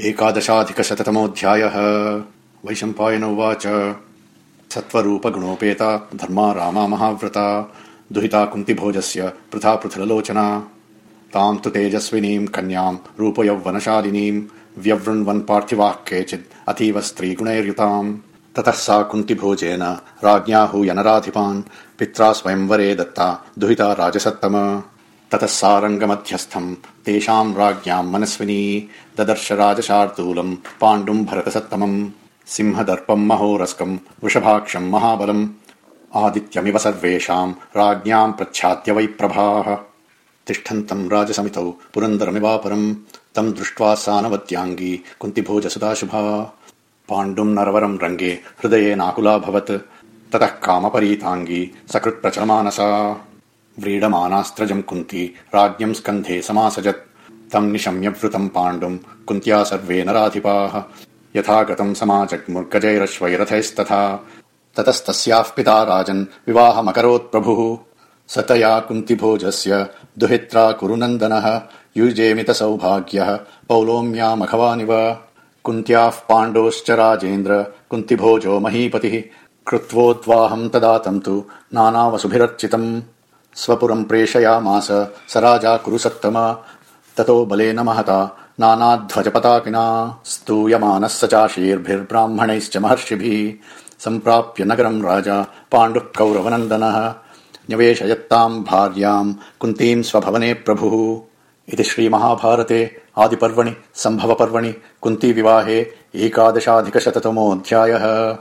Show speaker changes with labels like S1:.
S1: एकादशाधिकशततमोऽध्यायः। वैशम्पायन उवाच। सत्त्वरूपगुणोपेता धर्मा रामा महाव्रता। दुहिता कुन्तिभोजस्य पृथा पृथुललोचना ताम् तु तेजस्विनीम् कन्याम् रूपयौवनशालिनीम् व्यवृण्वन् पार्थिवाः केचित् अतीव स्त्रीगुणैर्युताम्। ततः सा कुन्तिभोजेन राज्ञा हूयनराधिपान् पित्रा स्वयंवरे दत्ता दुहिता राजसत्तम ततः सारङ्गमध्यस्थम् तेषाम् राज्ञाम् मनस्विनी ददर्श राजशार्दूलम् पाण्डुम् भरतसत्तमम्। सिंहदर्पम् महोरस्कम् वृषभाक्षम् महाबलम्। आदित्यमिव सर्वेषाम् राज्ञाम् प्रच्छाद्य वै प्रभाः तिष्ठन्तम् राजसमितौ पुरन्दरमिवापरम्। तम् दृष्ट्वा सानवत्याङ्गी कुन्तिभोजसुदाशुभा पाण्डुम् नरवरम् रङ्गे हृदयेनाकुलाभवत् ततः कामपरीताङ्गी सकृत्प्रचलमानसा व्रीडमानास्त्रजम् कुन्ती राज्ञम् स्कन्धे समासजत्। तम् निशम्यवृतम् पाण्डुम् कुन्त्या सर्वे नराधिपाः। यथा गतम् समाजग्मुर्गजैरश्वैरथैस्तथा। ततस्तस्याः पिता राजन् विवाहमकरोत् प्रभुः। स तया कुन्तिभोजस्य दुहित्रा कुरुनन्दनः युजेमित सौभाग्यः पौलोम्यामखवानिव कुन्त्याः पाण्डोश्च राजेन्द्र कुन्तिभोजो महीपतिः। कृत्वोद्वाहम् तदा तम् तु नानावसुभिरर्चितम् स्वपुरम् प्रेषयामास। स राजा कुरु सत्तम ततो बलेन महता। नानाध्वजपताकिना स्तूयमानः स चाशीर्भिर्ब्राह्मणैश्च महर्षिभिः। सम्प्राप्य नगरम् राजा पाण्डुः कौरवनन्दनः न्यवेशयत्ताम् भार्याम् कुन्तीम् स्वभवने प्रभुः। इति श्रीमहाभारते आदिपर्वणि सम्भवपर्वणि कुन्तीविवाहे एकादशाधिकशततमोऽध्यायः